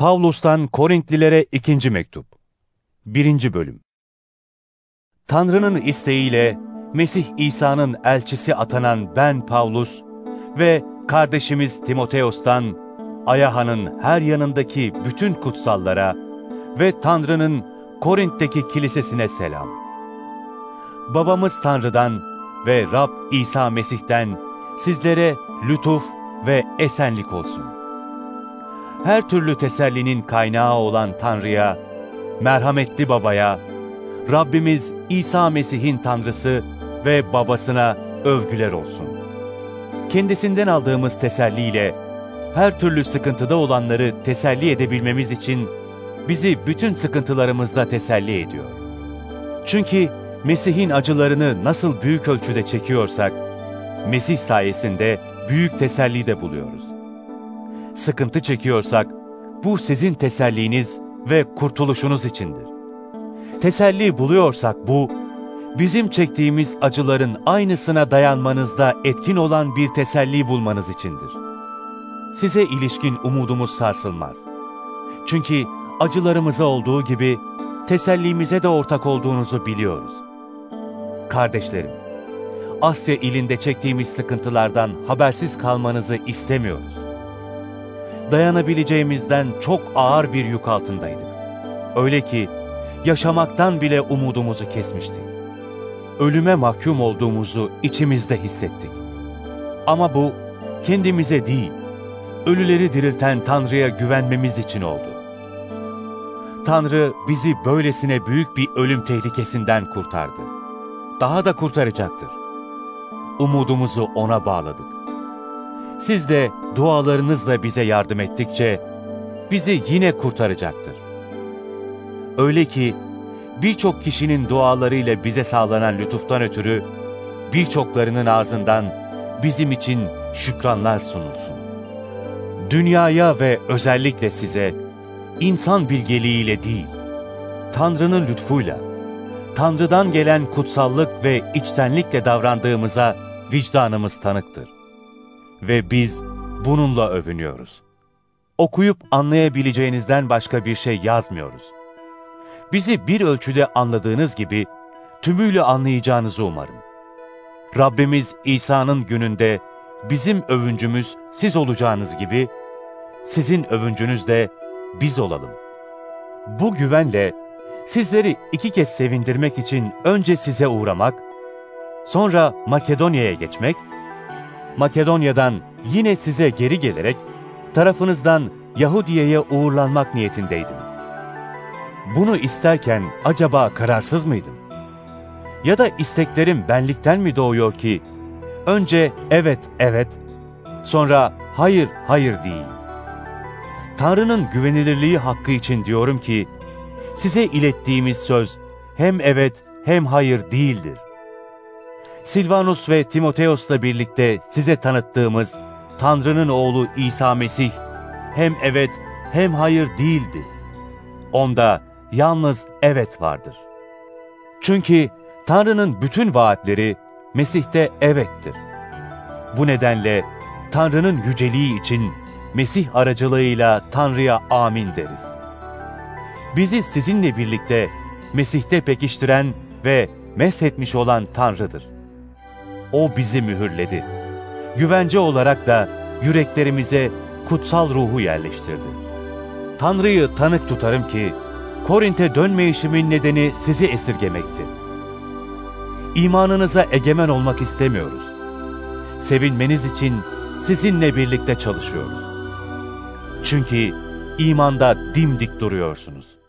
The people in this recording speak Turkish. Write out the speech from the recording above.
Pavlus'tan Korintlilere ikinci mektup. Birinci bölüm. Tanrı'nın isteğiyle Mesih İsa'nın elçisi atanan ben Pavlus ve kardeşimiz Timoteos'tan Ayaha'nın her yanındaki bütün kutsallara ve Tanrı'nın Korint'teki kilisesine selam. Babamız Tanrı'dan ve Rab İsa Mesih'ten sizlere lütuf ve esenlik olsun. Her türlü tesellinin kaynağı olan Tanrı'ya, merhametli Baba'ya, Rabbimiz İsa Mesih'in Tanrısı ve Babasına övgüler olsun. Kendisinden aldığımız teselliyle, her türlü sıkıntıda olanları teselli edebilmemiz için bizi bütün sıkıntılarımızda teselli ediyor. Çünkü Mesih'in acılarını nasıl büyük ölçüde çekiyorsak, Mesih sayesinde büyük teselli de buluyoruz. Sıkıntı çekiyorsak, bu sizin teselliniz ve kurtuluşunuz içindir. Teselli buluyorsak bu, bizim çektiğimiz acıların aynısına dayanmanızda etkin olan bir teselli bulmanız içindir. Size ilişkin umudumuz sarsılmaz. Çünkü acılarımıza olduğu gibi tesellimize de ortak olduğunuzu biliyoruz. Kardeşlerim, Asya ilinde çektiğimiz sıkıntılardan habersiz kalmanızı istemiyoruz. Dayanabileceğimizden çok ağır bir yük altındaydık. Öyle ki yaşamaktan bile umudumuzu kesmiştik. Ölüme mahkum olduğumuzu içimizde hissettik. Ama bu kendimize değil, ölüleri dirilten Tanrı'ya güvenmemiz için oldu. Tanrı bizi böylesine büyük bir ölüm tehlikesinden kurtardı. Daha da kurtaracaktır. Umudumuzu O'na bağladık. Siz de dualarınızla bize yardım ettikçe bizi yine kurtaracaktır. Öyle ki birçok kişinin dualarıyla bize sağlanan lütuftan ötürü birçoklarının ağzından bizim için şükranlar sunulsun. Dünyaya ve özellikle size insan bilgeliğiyle değil, Tanrı'nın lütfuyla, Tanrı'dan gelen kutsallık ve içtenlikle davrandığımıza vicdanımız tanıktır. Ve biz bununla övünüyoruz. Okuyup anlayabileceğinizden başka bir şey yazmıyoruz. Bizi bir ölçüde anladığınız gibi tümüyle anlayacağınızı umarım. Rabbimiz İsa'nın gününde bizim övüncümüz siz olacağınız gibi, sizin övüncünüz de biz olalım. Bu güvenle sizleri iki kez sevindirmek için önce size uğramak, sonra Makedonya'ya geçmek, Makedonya'dan yine size geri gelerek tarafınızdan Yahudiye'ye uğurlanmak niyetindeydim. Bunu isterken acaba kararsız mıydım? Ya da isteklerim benlikten mi doğuyor ki önce evet evet, sonra hayır hayır değil. Tanrı'nın güvenilirliği hakkı için diyorum ki, size ilettiğimiz söz hem evet hem hayır değildir. Silvanus ve Timoteos'la birlikte size tanıttığımız Tanrı'nın oğlu İsa Mesih hem evet hem hayır değildi. Onda yalnız evet vardır. Çünkü Tanrı'nın bütün vaatleri Mesih'te evettir. Bu nedenle Tanrı'nın yüceliği için Mesih aracılığıyla Tanrı'ya amin deriz. Bizi sizinle birlikte Mesih'te pekiştiren ve meshetmiş olan Tanrı'dır. O bizi mühürledi. Güvence olarak da yüreklerimize kutsal ruhu yerleştirdi. Tanrı'yı tanık tutarım ki, Korint'e dönmeyişimin nedeni sizi esirgemekti. İmanınıza egemen olmak istemiyoruz. Sevinmeniz için sizinle birlikte çalışıyoruz. Çünkü imanda dimdik duruyorsunuz.